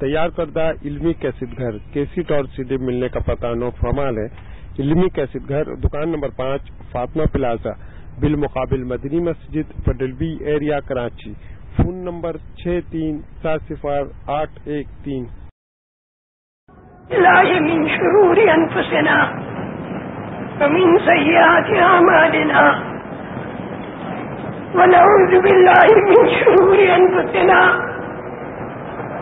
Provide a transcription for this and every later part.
تیار کردہ علمی کیسٹ گھر کیسٹ اور سیڈی ملنے کا پتہ نو فرمال ہے علمی کیسٹ گھر، دکان نمبر پانچ، فاطمہ پلازا، بالمقابل مدنی مسجد، پڈلوی ایریا، کراچی، فون نمبر چھ تین سات صفر آٹھ ایک تین۔ من شرور أنفسنا ومن سيئات أعمالنا ونعوذ بالله من شرور أنفسنا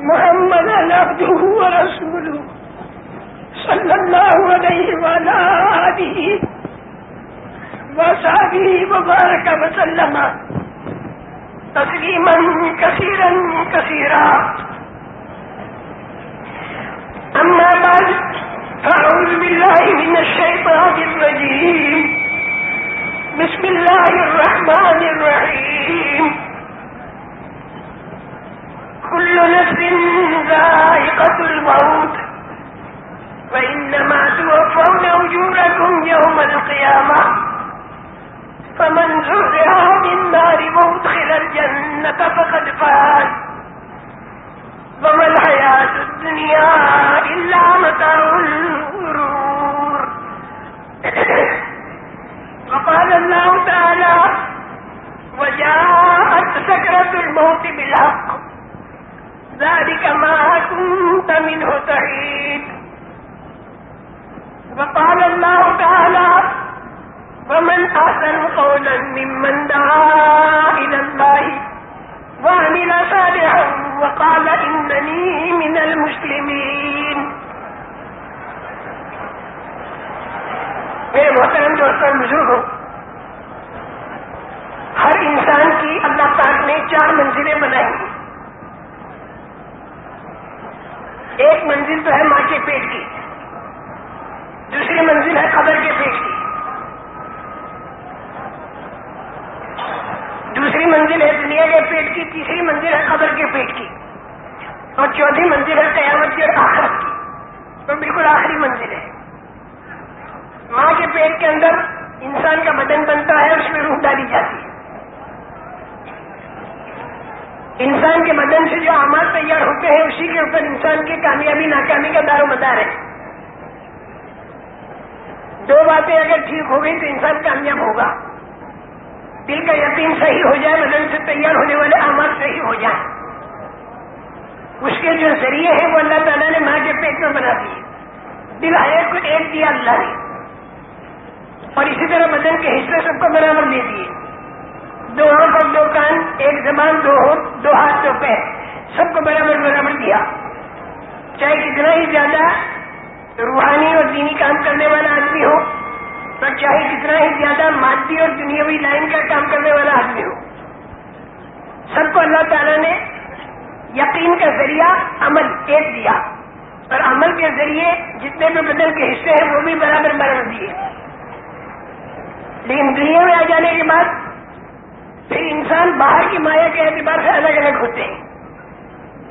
محمد عبده ورسوله صلى الله عليه وعلى آله وصحبه وبارك وسلم تسليما كثيرا كثيرا. أما بعد، فأعوذ بالله من الشيطان الرجيم. بسم الله الرحمن الرحيم. كل الموت. وإنما توفون أجوركم يوم القيامة. فمن زرها عن النار وادخل الجنة فقد فاز. وما الحياة الدنيا إلا متاع الغرور. وقال الله تعالى وجاءت سكرة الموت بالحق. ذلك ما كنت منه تحيد وقال الله تعالى ومن أحسن قولا ممن دعا إلى الله وعمل صالحا وقال إنني من المسلمين. میرے محترم دوستوں بزرگوں ہر انسان کی اللہ پاک نے چار منزلیں بنائی ہیں۔ ایک منزل تو ہے ماں کے پیٹ کی، دوسری منزل ہے قبر کے پیٹ کی۔ دوسری منزل ہے دنیا کے پیٹ کی، تیسری منزل ہے قبر کے پیٹ کی۔ اور چوتھی منزل ہے قیامت کی اور آخرت کی۔ تو بالکل آخری منزل ہے۔ ماں کے پیٹ کے اندر انسان کا بدن بنتا ہے اس میں روح ڈالی جاتی ہے سے جو اعمال تیار ہوتے ہیں، اسی کے اوپر انسان کی کامیابی، ناکامی کا دار و مدار ہے۔ دو باتیں اگر ٹھیک ہو گئی تو انسان کامیاب ہوگا۔ دل کا یقین صحیح ہو جائے، بدن سے تیار ہونے والے اعمال صحیح ہو جائیں۔ اس کے جو ذریعے ہیں، وہ اللہ تعالیٰ نے ماں کے پیٹ میں بنا دیے۔ دل ہے کو ایک دیا اللہ نے۔ اور اسی طرح بدن کے حصے سب کو برابر دے دیے۔ دو آنکھ اور دو کان، ایک زبان، دو دو ہاتھ، دو پیر۔ سب کو برابر برابر دیا چاہے کتنا ہی زیادہ روحانی اور دینی کام کرنے والا آدمی ہو اور چاہے کتنا ہی زیادہ مادی اور دنیاوی لائن کا کام کرنے والا آدمی ہو۔ سب کو اللہ تعالیٰ نے یقین کا ذریعہ عمل ایک دیا۔ اور عمل کے ذریعے جتنے بھی بدل کے حصے ہیں، وہ بھی برابر برابر دیے۔ لیکن دنیا میں آ جانے کے بعد پھر انسان باہر کی مایا کے اعتبار سے الگ الگ ہوتے ہیں۔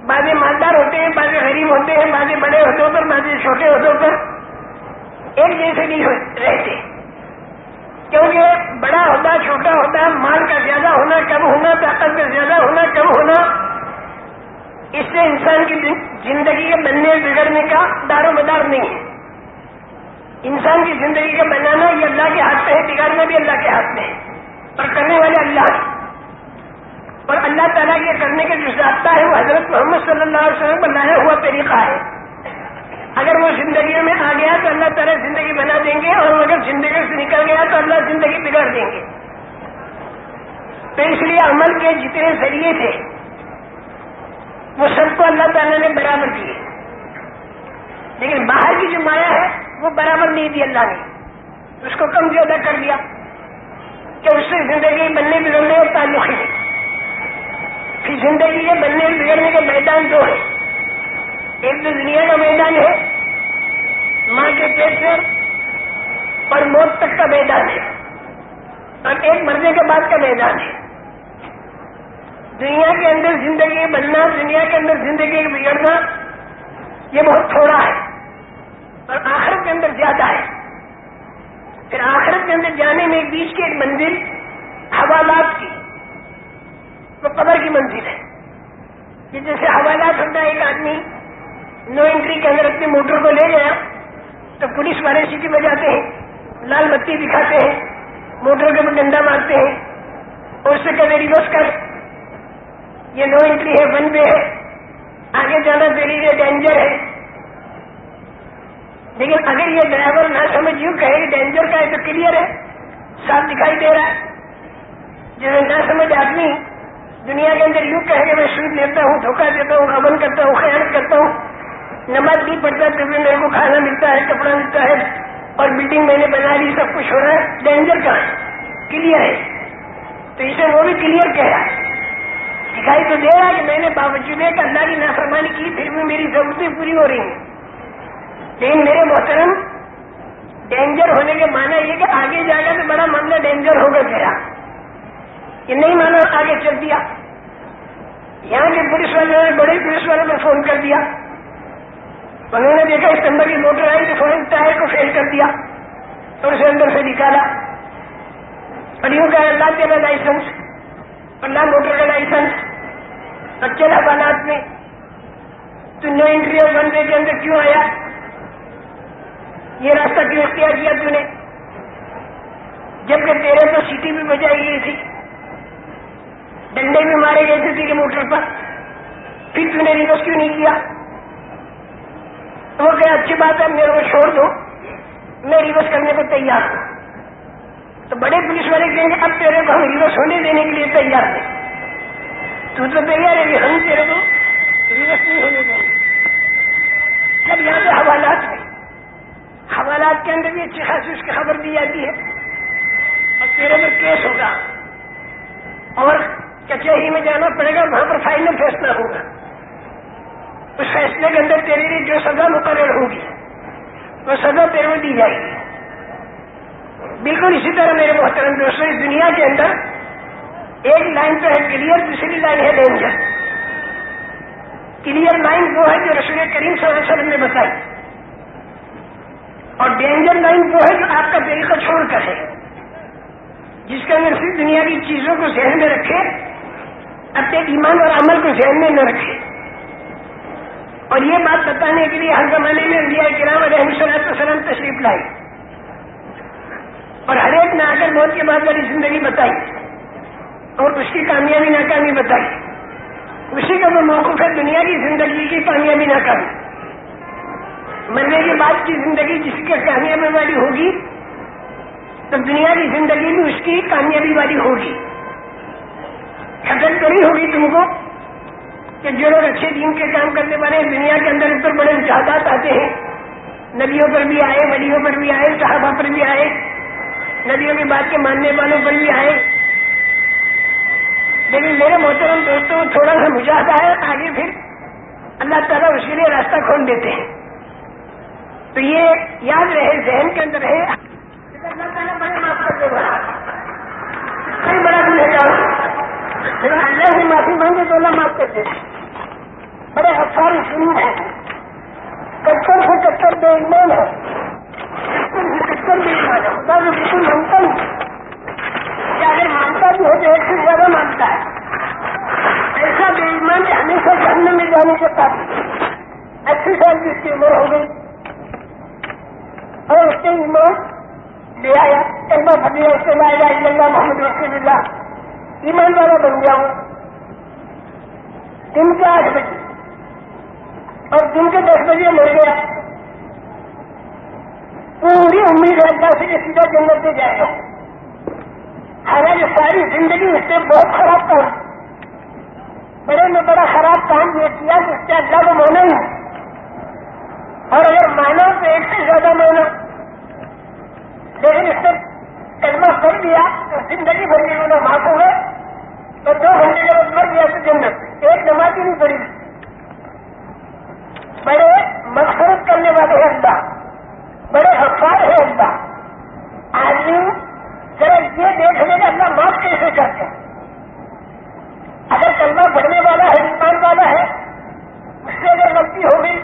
بعض مالدار ہوتے ہیں بعض غریب ہوتے ہیں بعض بڑے عہدوں پر بعض چھوٹے عہدوں پر ایک جیسے نہیں رہتے۔ کیونکہ بڑا ہوتا، چھوٹا ہوتا، مال کا زیادہ ہونا، کم ہونا، طاقت کا زیادہ ہونا، کم ہونا، اس سے انسان کی زندگی کے بننے، بگڑنے کا دار و مدار نہیں ہے۔ انسان کی زندگی کا بنانا یہ اللہ کے ہاتھ میں ہے، بگاڑنا بھی اللہ کے ہاتھ میں ہے۔ اور کرنے والے اللہ اور اللہ تعالیٰ کے کرنے کا جو ضابطہ ہے، وہ حضرت محمد صلی اللہ علیہ وسلم بنایا ہوا طریقہ ہے۔ اگر وہ زندگی میں آ گیا تو اللہ تعالیٰ زندگی بنا دیں گے اور اگر زندگی سے نکل گیا تو اللہ زندگی بگاڑ دیں گے۔ تو اس لیے عمل کے جتنے ذریعے تھے، وہ سب کو اللہ تعالیٰ نے برابر دیے۔ لیکن باہر کی جو مایا ہے، وہ برابر نہیں دی اللہ نے۔ اس کو کم زیادہ کر دیا کہ اس سے زندگی بننے بگڑنے اور تعلق ہے پھر زندگی کے بننے بگڑنے کے میدان دو ہیں تو دنیا کا میدان ہے، ماں کے پیٹ سے اور موت تک کا میدان ہے، اور ایک مرنے کے بعد کا میدان ہے۔ دنیا کے اندر زندگی بننا، دنیا کے اندر زندگی بگڑنا، یہ بہت تھوڑا ہے، اور آخرت کے اندر زیادہ ہے۔ پھر آخرت کے اندر جانے میں بیچ کی ایک منزل، حوالات کی۔ وہ قبر کی منزل ہے۔ کہ جیسے حوالات ہوتا ہے ایک آدمی نو انٹری کے اندر اپنی موٹر کو لے گیا، تو پولیس والے سیٹی بجاتے ہیں، لال بتی دکھاتے ہیں، موٹر کے اوپر ڈنڈا مارتے ہیں، اور اس سے کبھی ریورس کر۔ یہ نو انٹری ہے، ون وے ہے۔ آگے جانا تیری لیے ڈینجر ہے۔ لیکن اگر یہ ڈرائیور نہ سمجھ یوں کہے کہ ڈینجر کا ہے تو کلیئر ہے، صاف دکھائی دے رہا ہے۔ جیسے نہ سمجھ آدمی دنیا کے اندر یوں کہے کہ میں سوٹ لیتا ہوں، دھوکہ دیتا ہوں غبن کرتا ہوں خیال کرتا ہوں۔ نماز نہیں پڑتا تو بھی میرے کو کھانا ملتا ہے، کپڑا ملتا ہے اور بلڈنگ میں نے بنا لی، سب کچھ ہو رہا ہے۔ ڈینجر کا ہے کلیئر ہے۔ تو اسے وہ بھی کلیئر کہہ رہا ہے دکھائی تو دے رہا ہے کہ میں نے باوجود ایک اللہ کی نافرمانی کی، پھر بھی میری ضرورتیں پوری ہو رہی ہیں۔ لیکن میرے محترم ڈینجر ہونے کے معنی یہ کہ آگے جا گا تو بڑا معاملہ ڈینجر ہوگا گیا یہ نہیں مانا آگے چل دیا۔ یہاں کے پولیس والے نے بڑے پولیس والوں کو فون کر دیا۔ انہوں نے دیکھا اس نمبر کی موٹر آئی تو فون ٹائر کو فیل کر دیا۔ اور اسے اندر سے نکالا۔ اور یوں اللہ تیرا لائسنس اللہ موٹر کا لائسنس اچھے حوالات میں۔ تو نو انٹری اور ون وے کے اندر کیوں آیا؟ یہ راستہ کیوں اختیار کیا تو نے؟ جبکہ تیرے تو سیٹی بھی بجائی گئی تھی۔ ڈنڈے بھی مارے گئے تھے تیرے موٹر پر۔ پھر تو نے ریورس کیوں نہیں کیا؟ وہ کہ اچھی بات ہے، میرے کو چھوڑ دو۔ میں ریورس کرنے کو تیار ہوں۔ تو بڑے پولیس والے کہیں گے، اب تیرے کو ہم ریورس ہونے دینے کے لیے تیار ہیں۔ تو تو تیار ہے کہ ہم تیرے کو ریورس نہیں ہونے دیں گے۔ جب یہاں پہ حوالات میں حوالات کے اندر بھی اچھی خاصی اس کی خبر دی جاتی ہے۔ اور تیرے میں کیس ہوگا۔ اور کچہری میں جانا پڑے گا، وہاں پر فائنل فیصلہ ہوگا۔ اس فیصلے کے اندر تیرے لیے جو سزا مقرر ہوگی، وہ سزا تیرے میں دی جائے گی۔ بالکل اسی طرح میرے محترم دوستوں اس دنیا کے اندر ایک لائن تو ہے کلیئر دوسری لائن ہے ڈینجر کلیئر لائن وہ ہے جو رسول کریم صلی اللہ علیہ وسلم نے بتائی۔ اور ڈینجر لائن وہ ہے جو آپ کا طریقہ چھوڑ کر ہے، جس کے اندر صرف دنیا کی چیزوں کو ذہن میں رکھے۔ اپنے ایمان اور عمل کو ذہن میں نہ رکھے۔ اور یہ بات بتانے کے لیے ہر زمانے میں انڈیا کرام علیہ صلاحت وسلم تشریف لائی اور ہر ایک نے آ کر موت کے بعد والی زندگی بتائی۔ اور اس کی کامیابی ناکامی بتائی۔ اسی کا وہ موقف ہے دنیا کی زندگی کی کامیابی ناکامی۔ مرنے کے بعد کی زندگی جس کی کامیابی والی ہوگی، تو دنیا کی زندگی بھی اس کی کامیابی والی ہوگی۔ خطر کری ہوگی تم کو کہ جو لوگ اچھے دین کے کام کرنے والے ہیں، دنیا کے اندر اس پر بڑے امتحادات آتے ہیں۔ نبیوں پر بھی آئے، ولیوں پر بھی آئے، صحابہ پر بھی آئے، نبیوں کی بات کے ماننے والوں پر بھی آئے۔ لیکن میرے محترم دوستوں تھوڑا سا مجاہدہ ہے، آگے پھر اللہ تعالیٰ اس کے لیے راستہ کھول دیتے ہیں۔ تو یہ یاد رہے، ذہن کے اندر رہے۔ اللہ تعالیٰ بڑے معاف کر دے گا۔ کئی بڑا گنہگار پھر اللہ سے معافی مانگے تو اللہ معاف کر دے۔ بڑے افسار سنو ہے کچر سے کچر بے ایمان ہے۔ کچر سے کچر بے ایمان ہے۔ خدا کو بالکل مانتا نہیں کہ اگر مانتا بھی ہو تو ایک سے زیادہ مانتا ہے۔ ایسا بے ایمان کہ ہمیشہ جہنم میں جانے کے پاس اسی سال کی اس کی عمر ہو گئی۔ اور اس کے ایمان لے آیا۔ ایک بار بھٹیا اس سے لا الہ الا اللہ محمد رسول اللہ۔ ایمان والا بن گیا ہوں۔ دن کے آٹھ بجے۔ اور دن کے دس بجے مر گیا۔ پوری امید ہے اللہ سے کہ سیدھا جنت سے جائے گا۔ حالانکہ ساری زندگی اس سے بہت خراب کام بڑے میں بڑا خراب کام یہ کیا کہ اس کے اللہ کو مانا ہی اور اگر مانا تو ایک سے زیادہ مانا لیکن اس نے کلمہ کر دیا تو زندگی بھر کے انہوں معاف ہو گئے۔ تو دو گھنٹے جب مر گیا تو جنت ایک نماز ہی نہیں پڑی بڑے مضبوط کرنے والے ہیں اللہ۔ بڑے حفاظ ہیں اللہ۔ آدمی ذرا یہ دیکھ لیں کہ اللہ معاف کیسے کرتے ہیں اگر کلمہ پڑھنے والا ہے، انسان والا ہے، اس سے اگر غلطی ہوگی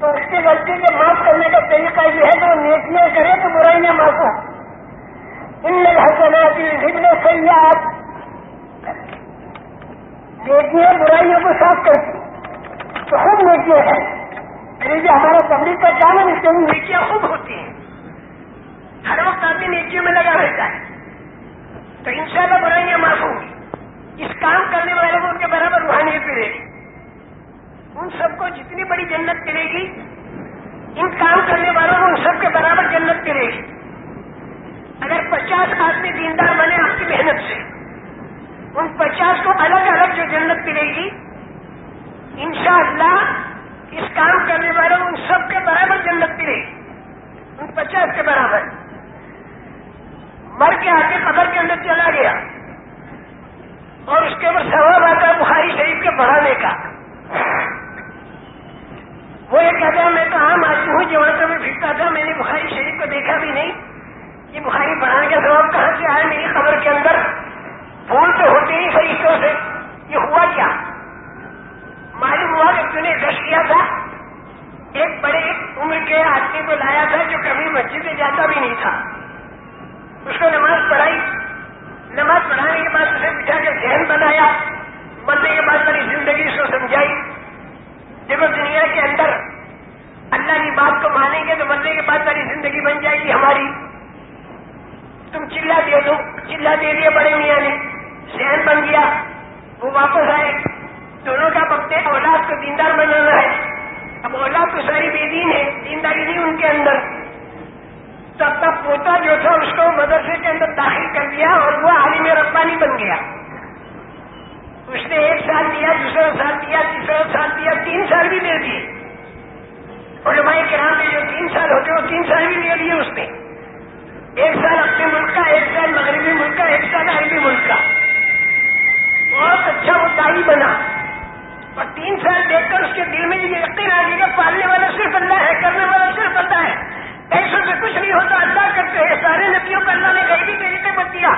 تو اس کی غلطی کے معاف کرنے کا طریقہ یہ ہے کہ وہ نیکیاں کرے تو برائیاں معاف ہو ان میں حسنات کی ذکر سیاحت نیکیاں برائیوں کو صاف کرتی تو خوب نیکیاں ہیں۔ یعنی جو ہمارا پبلک کا جانا اس کے میں نیکیاں خوب ہوتی ہیں۔ ہر وقت آدمی نیکیوں میں لگا رہتا ہے۔ تو ان شاء اللہ برائیاں معاف ہوں گی۔ اس کام کرنے والوں کو ان کے برابر روحانیت ملے گی ان سب کو جتنی بڑی جنت ملے گی، ان کام کرنے والوں کو ان سب کے برابر جنت ملے گی۔ اگر پچاس آدمی دیندار بنے آپ کی محنت سے۔ ان پچاس کو الگ الگ جو جنت ملے گی، انشاءاللہ اس کام کرنے والوں ان سب کے برابر جنت ملے گی، ان پچاس کے برابر۔ مر کے آگے قبر کے اندر چلا گیا۔ اور اس کے اوپر سوال آتا ہے بخاری شریف کے پڑھانے کا۔ وہ یہ کہتا ہے، میں تو عام آدمی ہوں جو وہاں میں پھرتا تھا، میں نے بخاری شریف کو دیکھا بھی نہیں۔ یہ بخاری پڑھانے کا سواب کہاں سے آیا؟ میری خبر کے اندر۔ پھول تو ہوتے ہی فرشتوں سے۔ یہ ہوا کیا؟ معلوم ہوا کہ تھی دش کیا تھا؟ ایک بڑے عمر کے آدمی کو لایا تھا جو کبھی مسجد میں جاتا بھی نہیں تھا۔ اس کو نماز پڑھائی۔ نماز پڑھانے کے بعد اسے بٹھا کے ذہن بنایا۔ بننے کے بعد میری زندگی اس کو سمجھائی۔ دیکھو دنیا کے اندر اللہ کی بات کو مانیں گے تو بننے کے بعد میری زندگی بن جائے گی ہماری۔ تم چلا دے دو۔ چلا دے دیا بڑے میاں نے۔ ذہن بن گیا۔ وہ واپس آئے۔ دونوں کا بکتے اولاد کو دیندار بنانا ہے۔ اب اولاد تو ساری بے دین ہے۔ دینداری نہیں ان کے اندر۔ تب تک پوتا جو تھا اس کو مدرسے کے اندر داخل کر دیا اور وہ عالم ربانی بن گیا۔ اس نے ایک سال دیا، دوسرا سال دیا، تیسرا سال دیا، تین سال بھی دے دیے۔ علماء کرام میں جو تین سال ہوتے وہ تین سال بھی دے دیے اس نے۔ ایک سال اپنے ملک کا، ایک سال مغربی ملک کا، ایک سال عربی ملک کا۔ بہت اچھا وہ دائی بنا۔ اور تین سال دیکھ کر اس کے دل میں یہ یقین آ گیا کہ پالنے والا صرف اللہ ہے، کرنے والا صرف اللہ ہے۔ ایسے سے کچھ نہیں ہوتا، اللہ کرتے ہیں۔ سارے نبیوں کو اللہ نے غیبی طریقے پر دیا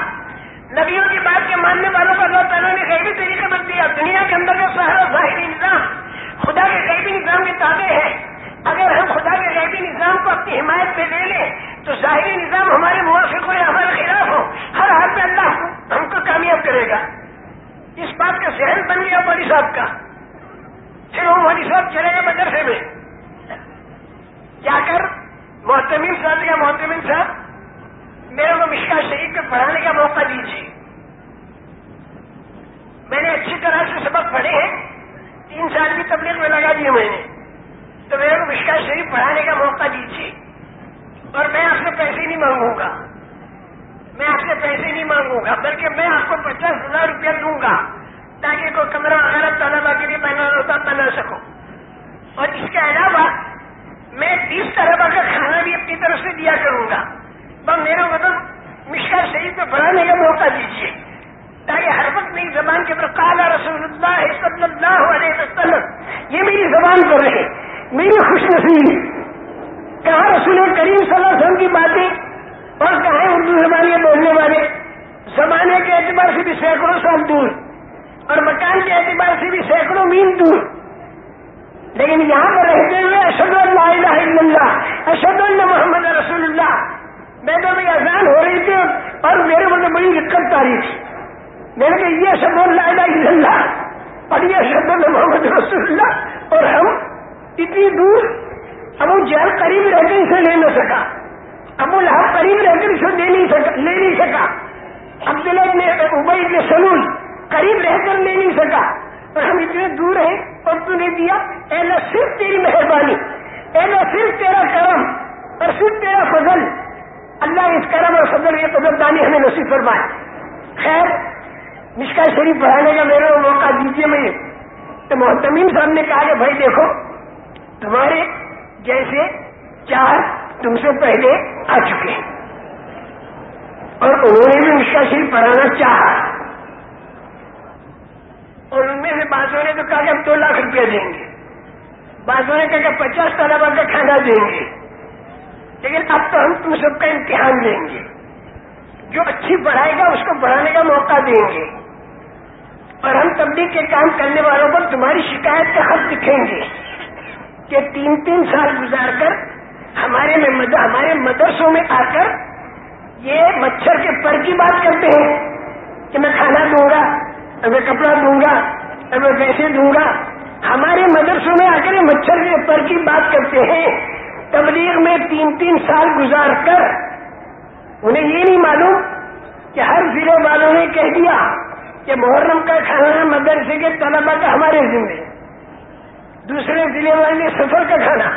نبیوں کی بات کے ماننے والوں کو اللہ تعالیٰ نے غیبی طریقے پر دیا دنیا کے اندر جو سہارا ظاہری نظام، خدا کے غیبی نظام کے تابع ہے۔ اگر ہم خدا کے غیبی نظام کو اپنی حمایت پہ لے لیں، تو ظاہری نظام ہمارے موافق ہو یا ہمارے خلاف ہو، ہر حال میں اللہ ہم کو کامیاب کرے گا۔ بات کا ذہن بن گیا مولی صاحب کا۔ پھر وہ مولی صاحب چلے گئے مدرسے میں۔ جا کر؟ محتمین صاحب یا محتمین صاحب، میرے کو مشکا شریف کو پڑھانے کا موقع دیجیے۔ میں نے اچھی طرح سے سبق پڑھے ہیں۔ تین سال کی تبلیغ میں لگا دیے میں نے۔ تو میرے کو مشکا شریف پڑھانے کا موقع دیجیے۔ اور میں آپ سے پیسے نہیں مانگوں گا۔ میں آپ سے پیسے نہیں مانگوں گا، بلکہ میں آپ کو پچاس ہزار روپیہ دوں گا۔ تاکہ کوئی کمرہ وغیرہ طلبا کے لیے بنا ہوتا بنا سکوں اور اس کے علاوہ میں بیس طرح کا کھانا بھی اپنی طرف سے دیا کروں گا۔ بس میرے مطلب مشکل شریف پہ بڑھانے کا موقع دیجیے تاکہ ہر وقت میری زبان کے اوپر کالا رسول اللہ صلی اللہ علیہ وسلم، یہ میری زبان پر رہے۔ میری خوش نصیب کہاں رسول کریم صلی اللہ علیہ وسلم کی باتیں اور کہاں اردو زبان کے بولنے والے۔ زمانے کے اعتبار سے بھی سینکڑوں سال دور۔ اور مکان کے اعتبار سے بھی سینکڑوں میل دور۔ لیکن یہاں پر رہتے ہوئے اشد اللہ الہ الا اللہ اشد اللہ محمد رسول اللہ۔ میں تو بھی اذان ہو رہی تھی اور میرے مطلب بڑی دقت آ رہی تھی۔ میں نے کہا، یہ اشد اللہ الہ الا اللہ اور یہ اشد اللہ محمد رسول اللہ۔ اور ہم اتنی دور، ابو جہل قریب رہ کر اسے لے نہ سکا۔ ابو لہب قریب رہ کر اسے لے نہیں سکا، لے نہیں سکا۔ عبداللہ نے ابئی نے سلول قریب رہ کر لے نہیں سکا۔ اور ہم اتنے دور ہیں اور تو نے دیا، اے صرف تیری مہربانی، اے صرف تیرا کرم اور صرف تیرا فضل۔ اللہ اس کرم اور فضل یہ قدردانی ہمیں نصیب فرمائے۔ خیر مشکا شریف پڑھانے کا میرے کو موقع دیجیے میں۔ تو محتمین صاحب نے کہا کہ بھائی دیکھو، تمہارے جیسے چار تم سے پہلے آ چکے ہیں۔ اور انہوں نے بھی مشکا شریف پڑھانا چاہا۔ اور ان میں سے بازوں نے تو کہا کہ ہم دو لاکھ روپیہ دیں گے۔ بازوں نے کہا کہ پچاس طلبا کا کھانا دیں گے۔ لیکن اب تو ہم تم سب کا امتحان لیں گے۔ جو اچھی پڑھائے گا، اس کو پڑھانے کا موقع دیں گے۔ اور ہم تبدیل کے کام کرنے والوں پر تمہاری شکایت کا خط لکھیں گے کہ تین تین سال گزار کر ہمارے میں ہمارے مدرسوں میں آ کر یہ مچھر کے پر کی بات کرتے ہیں کہ میں کھانا دوں گا۔ میں کپڑا دوں گا میں پیسے دوں گا۔ ہمارے مدرسوں میں آ کر یہ مچھر کی بات کرتے ہیں، تبلیغ میں تین تین سال گزار کر، انہیں یہ نہیں معلوم کہ ہر ضلع والوں نے کہہ دیا کہ محرم کا کھانا مدرسے کے طلبا کا ہمارے ذمہ دوسرے ضلع والے نے سفر کا کھانا۔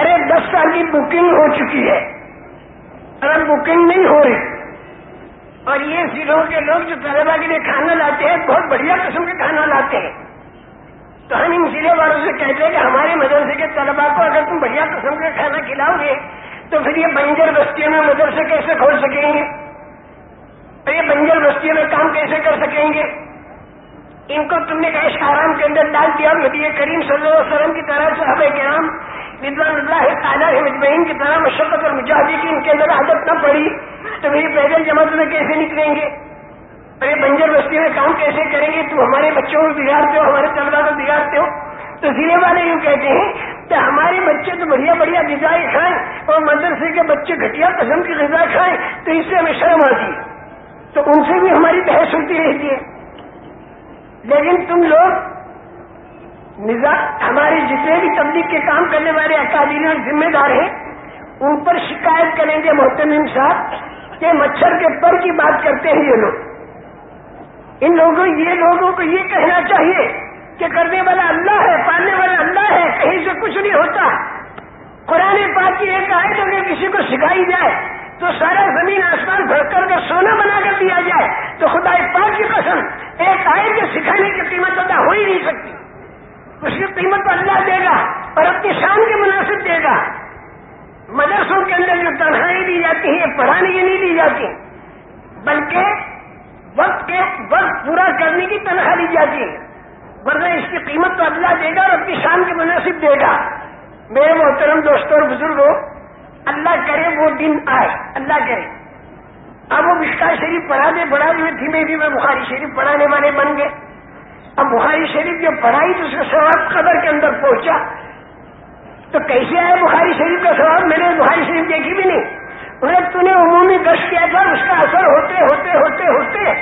ارے، دس سال کی بکنگ ہو چکی ہے۔ اب بکنگ نہیں ہو رہی اور یہ ضلعوں کے لوگ جو طلبا کے لیے کھانا لاتے ہیں، بہت بڑھیا قسم کے کھانا لاتے ہیں۔ تو ہم ان ضلع والوں سے کہتے ہیں کہ ہمارے مدرسے کے طلبا کو اگر تم بڑھیا قسم کا کھانا کھلاؤ گے، تو پھر یہ بنجر بستیوں میں مدرسے کیسے کھول سکیں گے؟ اور یہ بنجر بستیوں میں کام کیسے کر سکیں گے؟ ان کو تم نے کیش آرام کے اندر ڈال دیا۔ اور نبی کریم صلی اللہ علیہ وسلم کی طرح سے کرام، ردوان اللہ تعالیٰ مجمعین کی طرح مشقت اور مجاہدی کی ان کے اندر عادت نہ پڑی۔ تو میری پیدل جماعت میں کیسے نکلیں گے؟ ارے بنجر بستی میں کام کیسے کریں گے؟ تم ہمارے بچوں کو بگاڑتے ہو، ہمارے طلبا کو بگاڑتے ہو۔ تو ضلع والے یوں کہتے ہیں کہ ہمارے بچے تو بڑھیا بڑھیا غذائیں کھائیں اور مدرسے کے بچے گھٹیا قسم کی غذا کھائیں، تو اس سے ہمیں شرم آتی ہے۔ تو ان سے بھی ہماری بحث ہوتی رہتی ہے۔ لیکن تم لوگ نظام ہمارے جتنے بھی تبلیغ کے کام کرنے والے اکادری اور ذمہ دار ہیں، ان پر شکایت کریں گے محتمم صاحب۔ کہ مچھر کے پر کی بات کرتے ہیں یہ لوگ۔ ان لوگوں، یہ لوگوں کو یہ کہنا چاہیے کہ کرنے والا اللہ ہے، پالنے والا اللہ ہے، کہیں سے کچھ نہیں ہوتا۔ قرآن پاک کی ایک آئے اگر کسی کو سکھائی جائے تو سارا زمین آسمان بھر کر کے سونا بنا کر دیا جائے۔ تو خدا پاک کی قسم، ایک آئے کے سکھانے کی قیمت ادا ہو ہی نہیں سکتی۔ اس کی قیمت اللہ دے گا اور اپنی شان کے مناسب دے گا۔ مدرسوں کے اندر جو تنہائی دی جاتی ہیں پڑھانے کی نہیں دی جاتی، بلکہ وقت کے وقت پورا کرنے کی تنخواہ دی جاتی ہے۔ ورنہ اس کی قیمت تو اللہ دے گا اور اپنی شان کے مناسب دے گا۔ میرے محترم دوستوں اور بزرگوں اللہ کرے وہ دن آئے، اللہ کرے۔ اب وہ مشکا شریف پڑھا دے بڑھا ہوئے دھیمے دھیمے بخاری شریف پڑھانے والے بن گئے۔ اب بخاری شریف جب پڑھائی تو اس کا سواب قبر کے اندر پہنچا تو کیسے آیا بخاری شریف کا سواب میں نے بخاری شریف دیکھی بھی نہیں۔ انہیں تو نے عمومی گشت کیا تھا، اس کا اثر ہوتے ہوتے ہوتے ہوتے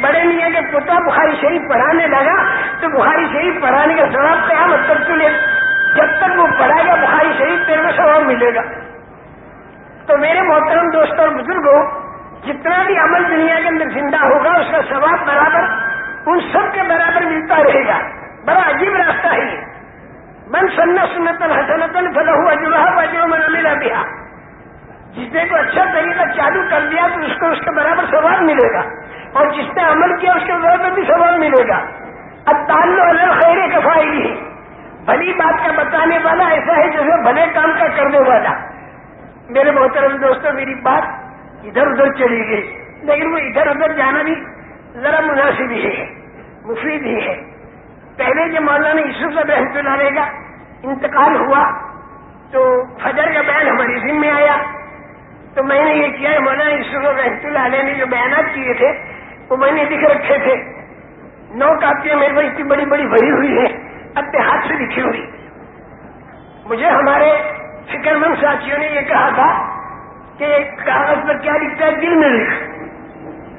بڑے میاں کے پوتا بخاری شریف پڑھانے لگا۔ تو بخاری شریف پڑھانے کا سواب کیا مطلب تو لے جب تک وہ پڑھائے گا، بخاری شریف تیرے کو سواب ملے گا۔ تو میرے محترم دوستوں اور بزرگوں، جتنا بھی عمل دنیا کے اندر زندہ ہوگا، اس کا ثواب برابر، ان سب کے برابر ملتا رہے گا۔ بڑا عجیب راستہ ہے یہ۔ من سنت سنتن حسنتن فلا ہوا جڑا جو من ملا دیا جس نے کو اچھا طریقہ چالو کر دیا تو اس کو اس کے برابر ثواب ملے گا۔ اور جس نے عمل کیا اس کے برابر بھی ثواب ملے گا۔ اب تعلق الگ خیر کفائی بھلی بات کا بتانے والا ایسا ہے جیسے بھلے کام کا کرنے والا۔ میرے محترم دوستوں میری بات ادھر ادھر چلی گئی، لیکن وہ ادھر ادھر جانا بھی ذرا مناسب ہی ہے، مفید ہی ہے۔ پہلے جب مولانا یوسف صاحب رحمت اللہ علیہ کا انتقال ہوا، تو فجر کا بیان ہماری ذمہ آیا۔ تو میں نے یہ کیا، مولانا یوسف صاحب رحمت اللہ علیہ نے جو بیانات کیے تھے، وہ میں نے لکھ رکھے تھے۔ نو کاپیاں میرے پاس اتنی بڑی بڑی بھری ہوئی ہیں اپنے ہاتھ سے لکھی ہوئی۔ مجھے ہمارے فکر مند ساتھیوں نے یہ کہا تھا کہ کاغذ پر کیا لکھتا ہے؟ دل میں لکھ۔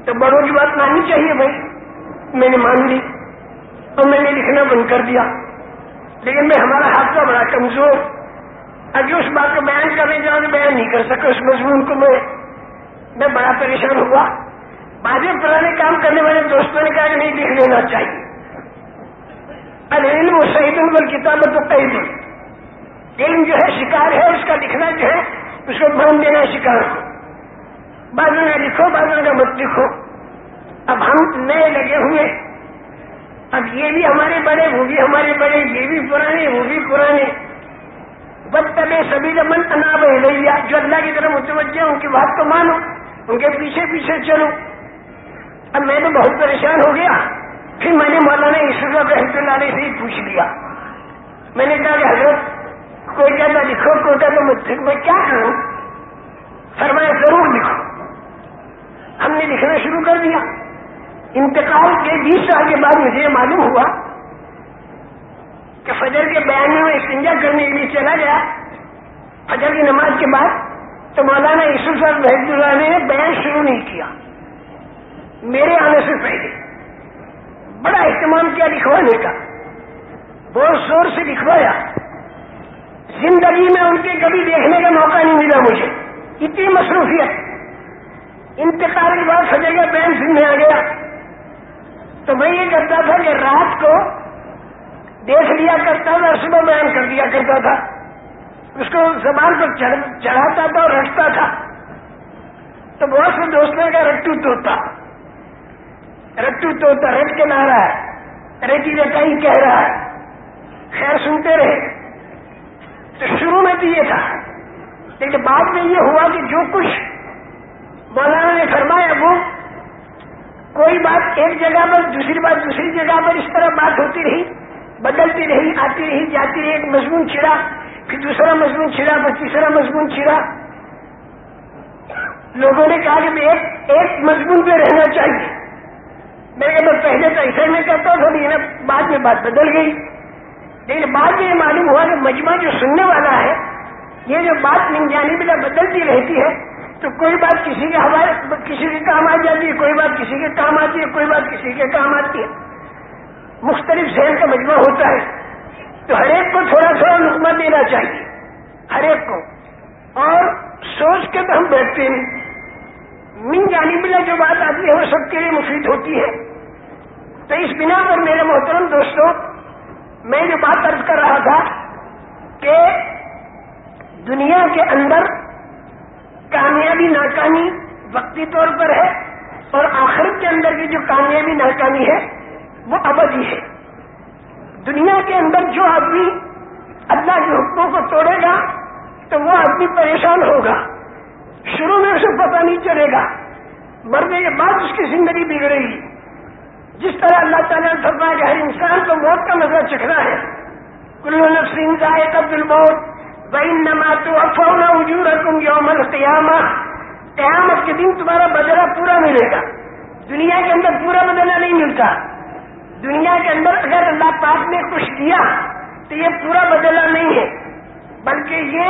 تو بڑوں کی بات ماننی چاہیے بھائی۔ میں نے مان لی۔ اور میں نے لکھنا بند کر دیا۔ لیکن میں ہمارا حادثہ بڑا کمزور۔ ابھی اس بات کو بیان کرنے جاؤں تو بیان نہیں کر سکا، اس مضمون کو میں میں بڑا پریشان ہوا۔ بعد میں پرانے کام کرنے والے دوستوں نے کہا کہ نہیں، لکھ لینا چاہیے۔ علم و شہید البل کتابت تو کئی علم جو ہے، شکار ہے، اس کا لکھنا جو ہے، اس کو بھون دینا شکار کو۔ بازو میں لکھو بازو کا مت لکھو۔ اب ہم نئے لگے ہوئے اب یہ بھی ہمارے بڑے، وہ بھی ہمارے بڑے، یہ بھی پرانے، وہ بھی پرانے۔ بد طبع سبھی رمن اناب لیا جو اللہ کی طرف متوجہ ان کی بات کو مانو، ان کے پیچھے پیچھے چلو۔ اب میں تو بہت پریشان ہو گیا۔ پھر میں نے مولانا عیسو رحمت اللہ علیہ سے ہی پوچھ لیا۔ میں نے کہا کہ حضرت، کوئی کہتا لکھو، کوئی کہتا مجھ میں کیا کروں؟ فرمایا ضرور لکھو۔ ہم نے لکھنا شروع کر دیا۔ انتقال کے بیس سال کے بعد مجھے یہ معلوم ہوا کہ فجر کے بیان میں استنجا کرنے کے لیے چلا گیا۔ فجر کی نماز کے بعد تو مولانا یسو صاحب رحمت اللہ نے بیان شروع نہیں کیا۔ میرے آنے سے پہلے بڑا اہتمام کیا لکھوانے کا۔ بہت زور سے لکھوایا۔ زندگی میں ان کے کبھی دیکھنے کا موقع نہیں ملا مجھے۔ اتنی مصروفیت۔ انتقال کی بات سجے گا بین سنگھ میں آ گیا۔ تو میں یہ کرتا تھا کہ رات کو دیکھ لیا کرتا تھا، اور صبح بیان کر دیا کرتا تھا۔ اس کو زبان پر چڑھاتا تھا اور رکھتا تھا۔ تو بہت سے دوستوں کا رٹو توتا۔ رٹو توتا، رٹ کے لا رہا ہے۔ ریٹی جی، رٹائی کہہ رہا ہے۔ خیر، سنتے رہے۔ تو شروع میں تو یہ تھا۔ لیکن بعد میں یہ ہوا کہ جو کچھ مولانا نے فرمایا، وہ کوئی بات ایک جگہ پر، دوسری بات دوسری جگہ پر اس طرح بات ہوتی رہی، بدلتی رہی، آتی رہی، جاتی رہی، ایک مضمون چھڑا پھر دوسرا مضمون چھڑا پھر تیسرا مضمون چھڑا لوگوں نے کہا کہ ایک ایک مضمون پہ رہنا چاہیے۔ میں کہ میں پہلے تو ایسے میں کرتا تھا لیکن بعد میں بات بدل گئی۔ لیکن بعد میں یہ معلوم ہوا کہ مجمع جو سننے والا ہے، یہ جو بات من جانی بلا بدلتی رہتی ہے تو کوئی بات کسی کے حوالے کسی کے کام آ جاتی ہے، کوئی بات کسی کے کام آتی ہے، کوئی بات کسی کے کام آتی ہے۔ مختلف ذہن کا مجمع ہوتا ہے۔ تو ہر ایک کو تھوڑا تھوڑا نقمہ دینا چاہیے۔ ہر ایک کو۔ اور سوچ کے تو ہم بیٹھتے ہیں۔ من جانی بلا جو بات آتی ہے، وہ سب کے لیے مفید ہوتی ہے۔ تو اس بنا پر میرے محترم دوستوں میں جو بات ارض کر رہا تھا کہ دنیا کے اندر کامیابی ناکامی وقتی طور پر ہے اور آخرت کے اندر کی جو کامیابی ناکامی ہے، وہ ابدی ہے۔ دنیا کے اندر جو آدمی اللہ کے حکموں کو توڑے گا، تو وہ آدمی پریشان ہوگا۔ شروع میں اسے پتہ نہیں چلے گا۔ مرنے کے بعد اس کی زندگی بگڑے گی۔ جس طرح اللہ تعالیٰ نے فرمایا کہ ہر انسان کو موت کا مزہ چکھنا ہے۔ کلو نفسین ذائق عبد الموت بین نما تو افونا قیامت کے دن تمہارا بدلہ پورا ملے گا۔ دنیا کے اندر پورا بدلہ نہیں ملتا۔ دنیا کے اندر اگر اللہ پاک نے کچھ دیا تو یہ پورا بدلہ نہیں ہے۔ بلکہ یہ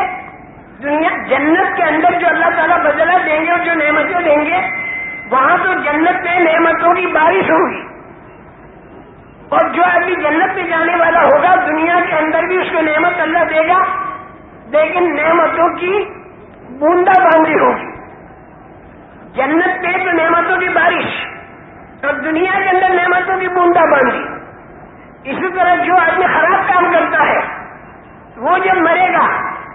دنیا جنت کے اندر جو اللہ تعالیٰ بدلہ دیں گے اور جو نعمتیں دیں گے، وہاں تو جنت میں نعمتوں کی بارش ہوگی۔ اور جو آدمی جنت میں جانے والا ہوگا، دنیا کے اندر بھی اس کو نعمت اللہ دے گا۔ لیکن نعمتوں کی بوندا باندھی ہوگی۔ جنت پہ تو نعمتوں کی بارش، اور دنیا کے اندر نعمتوں کی بوندا باندھی۔ اسی طرح جو آدمی خراب کام کرتا ہے، وہ جب مرے گا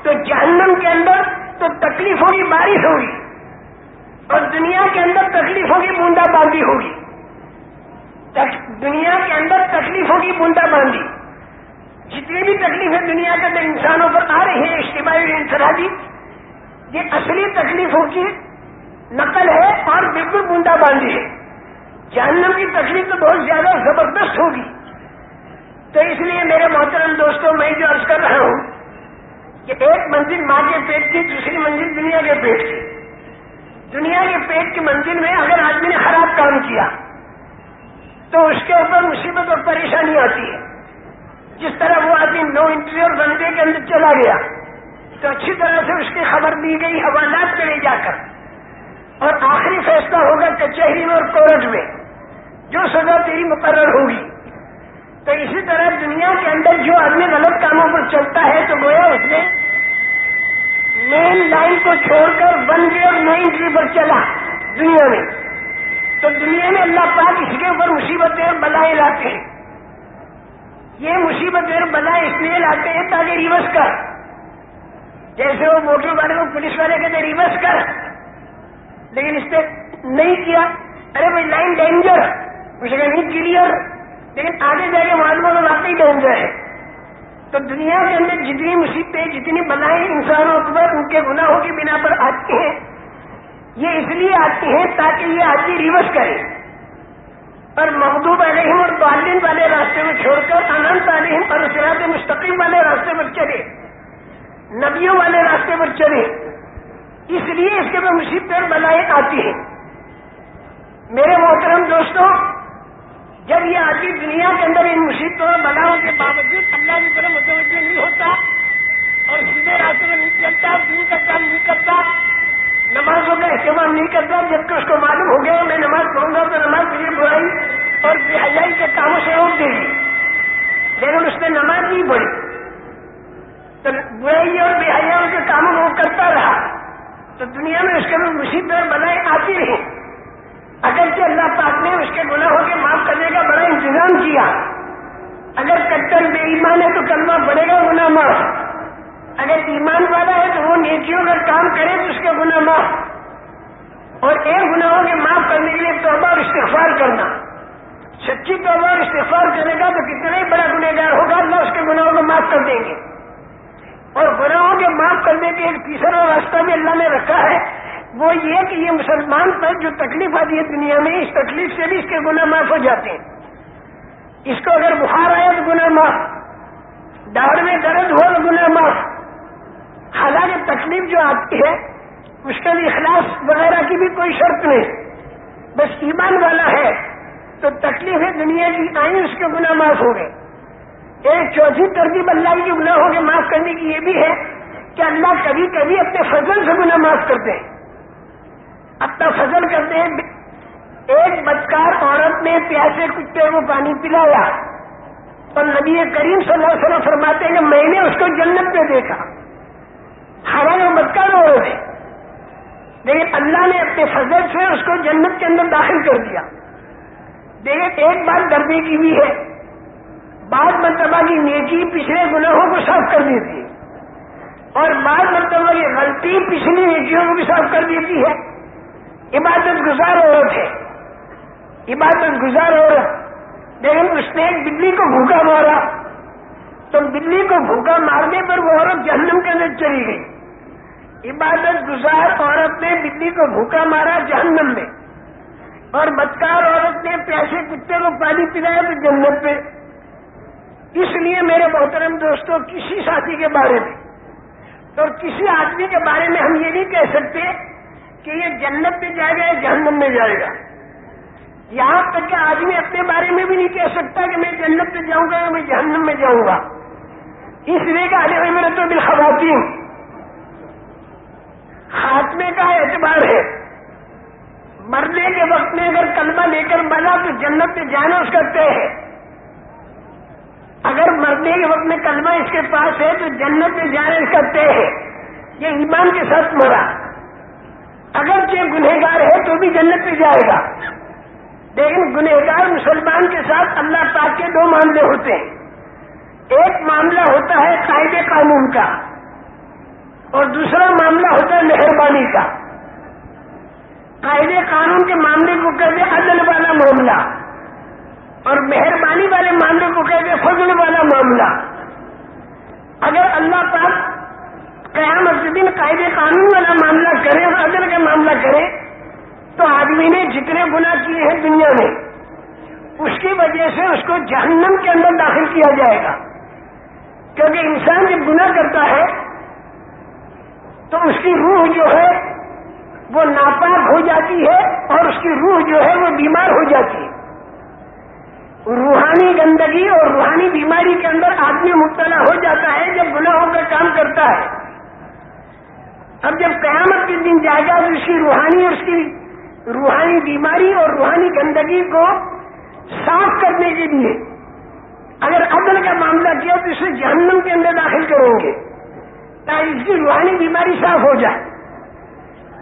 تو جہنم کے اندر تو تکلیفوں کی بارش ہوگی، اور دنیا کے اندر تکلیفوں کی بوندا باندھی ہوگی۔ دنیا کے اندر تکلیفوں کی بوندا باندھی۔ جتنی بھی تکلیفیں دنیا کے اندر انسانوں پر آ رہی ہیں، اجتماعی انفرادی، یہ اصلی تکلیفوں کی نقل ہے اور بالکل بوندا باندھی ہے۔ جہنم کی تکلیف تو بہت زیادہ زبردست ہوگی۔ تو اس لیے میرے محترم دوستوں میں جو عرض کر رہا ہوں کہ ایک منزل ماں کے پیٹ کی، دوسری منزل دنیا کے پیٹ کی۔ دنیا کے پیٹ کی منزل میں اگر آدمی نے خراب کام کیا، تو اس کے اوپر مصیبت اور پریشانی آتی ہے جس طرح وہ آدمی نو انٹری اور بندے کے اندر چلا گیا۔ تو اچھی طرح سے اس کی خبر دی گئی، حوالات پہ لے جا کر۔ اور آخری فیصلہ ہوگا کچہری میں اور کورٹ میں، جو سزا تیری مقرر ہوگی۔ تو اسی طرح دنیا کے اندر جو آدمی غلط کاموں پر چلتا ہے، تو گویا اس نے مین لائن کو چھوڑ کر ون وے اور نو انٹری پر چلا دنیا میں۔ تو دنیا میں اللہ پاک اس کے اوپر مصیبتیں بلائیں لاتے ہیں۔ یہ مصیبتیں بلائیں اس لیے لاتے ہیں تاکہ ریورس کر۔ جیسے وہ موٹر والے کو پولیس والے کہتے ریورس کر۔ لیکن اس نے نہیں کیا۔ ارے بھائی لائن ڈینجر مجھے کہ نہیں کلیئر لیکن آگے جا کے معلوم ہوگا واقعی ڈینجر ہے۔ تو دنیا کے اندر جتنی مصیبتیں، جتنی بلائیں انسانوں پر، ان کے گناہوں کی بنا پر آتی ہیں۔ یہ اس لیے آتی ہیں تاکہ یہ آدمی ریورس کرے۔ اور مغدوب علیہم اور تعلیم والے راستے میں چھوڑ کر اننت علیہم اور سیاحت مستقیم والے راستے پر چلے۔ نبیوں والے راستے پر چلے۔ اس لیے اس کے بعد مصیبت اور بلائیں آتی ہیں۔ میرے محترم دوستوں جب یہ آدمی دنیا کے اندر ان مصیبتوں اور بلاؤں کے باوجود اللہ کی طرف متوجہ نہیں ہوتا اور سیدھے راستے میں نہیں چلتا دن کا کام نہیں کرتا، نمازوں کا اہتمام نہیں کرتا، جبکہ کے کاموں سے روک دے لیکن اس نے نماز نہیں پڑھی۔ تو برائی اور بے حیاؤں کے کاموں کو کرتا رہا۔ تو دنیا میں اس کے بھی مصیبتیں بنائے آتی رہی۔ اگرچہ اللہ پاک نے اس کے گناہوں کے معاف کرنے کا بڑا انتظام کیا۔ اگر کٹر بے ایمان ہے تو کلمہ بڑھے گا گناہ معاف۔ اگر ایمان والا ہے تو وہ نیکیوں کا کام کرے تو اس کے گناہ معاف۔ اور ایک گناہوں کے معاف کرنے کے لیے توبہ اور استغفار کرنا۔ سچی توبہ اور استغفار کرے گا تو کتنا ہی بڑا گنہ گار ہوگا، اللہ اس کے گناہوں کو معاف کر دیں گے۔ اور گناہوں کے معاف کرنے کے ایک تیسرا راستہ بھی اللہ نے رکھا ہے۔ وہ یہ کہ یہ مسلمان پر جو تکلیف آتی ہے دنیا میں، اس تکلیف سے بھی اس کے گناہ معاف ہو جاتے ہیں۔ اس کو اگر بخار آئے تو گناہ معاف۔ داڑ میں درد ہو تو گناہ معاف۔ حالانکہ تکلیف جو آتی ہے، اس کے لیے اخلاص وغیرہ کی بھی کوئی شرط نہیں۔ بس ایمان والا ہے۔ تو تکلیفیں دنیا کی آئیں، اس کے گناہ معاف ہو گئے۔ ایک چوتھی ترتیب اللہ کی گناہوں کے معاف کرنے کی یہ بھی ہے کہ اللہ کبھی کبھی اپنے فضل سے گناہ معاف کرتے ہیں۔ اپنا فضل کرتے ہیں۔ ایک بدکار عورت نے پیاسے کتے کو پانی پلایا اور نبی کریم صلی اللہ علیہ وسلم فرماتے ہیں کہ میں نے اس کو جنت پہ دیکھا۔ حالانکہ وہ بدکار عورت ہے۔ لیکن اللہ نے اپنے فضل سے اس کو جنت کے اندر داخل کر دیا۔ دیکھیں، ایک بات ڈرنے کی بھی ہے۔ بعض مرتبہ کی نیکی پچھلے گناہوں کو صاف کر دیتی ہے۔ اور بعض مرتبہ کی غلطی پچھلی نیکیوں کو بھی صاف کر دیتی ہے۔ عبادت گزار عورت ہے۔ عبادت گزار عورت، لیکن اس نے ایک بلی کو بھوکا مارا۔ تو بلی کو بھوکا مارنے پر وہ عورت جہنم کے اندر چلی گئی۔ عبادت گزار عورت نے بلی کو بھوکا مارا جہنم میں۔ اور بدکار عورت نے پیاسے کتے کو پانی پلایا تو جنت پہ اس لیے میرے محترم دوستوں کسی ساتھی کے بارے میں اور کسی آدمی کے بارے میں ہم یہ نہیں کہہ سکتے کہ یہ جنت میں جائے گا یا جہنم میں جائے گا۔ یہاں تک کہ آدمی اپنے بارے میں بھی نہیں کہہ سکتا کہ میں جنت میں جاؤں گا یا میں جہنم میں جاؤں گا۔ اس لیے کہ آنے میرے تو دل خواتین خاتمے کا اعتبار ہے۔ مرنے کے وقت میں اگر کلمہ لے کر مرا تو جنت میں جانا اس کا طے ہے۔ اگر مرنے کے وقت میں کلمہ اس کے پاس ہے تو جنت میں جانا اس کا طے ہے۔ یہ ایمان کے ساتھ مرا۔ اگرچہ گنہگار ہے تو بھی جنت میں جائے گا۔ لیکن گنہگار مسلمان کے ساتھ اللہ پاک کے دو معاملے ہوتے ہیں۔ ایک معاملہ ہوتا ہے قاعدے قانون کا اور دوسرا معاملہ ہوتا ہے مہربانی کا۔ قاعدے قانون کے معاملے کو کہتے عدل والا معاملہ اور مہربانی والے معاملے کو کہتے فضل والا معاملہ۔ اگر اللہ پاک قیامت دن قاعدے قانون والا معاملہ کرے اور عدل کا معاملہ کرے، تو آدمی نے جتنے گنا کیے ہیں دنیا میں، اس کی وجہ سے اس کو جہنم کے اندر داخل کیا جائے گا۔ کیونکہ انسان جب گنا کرتا ہے، تو اس کی روح جو ہے وہ ناپاک ہو جاتی ہے اور اس کی روح جو ہے وہ بیمار ہو جاتی ہے۔ روحانی گندگی اور روحانی بیماری کے اندر آدمی مبتلا ہو جاتا ہے جب گناہوں کا کام کرتا ہے۔ اب جب قیامت کے دن جائے گا تو اس کی روحانی اور اس کی روحانی بیماری اور روحانی گندگی کو صاف کرنے کے لیے اگر عدل کا معاملہ کیا تو اسے جہنم کے اندر داخل کریں گے تاکہ اس کی روحانی بیماری صاف ہو جائے۔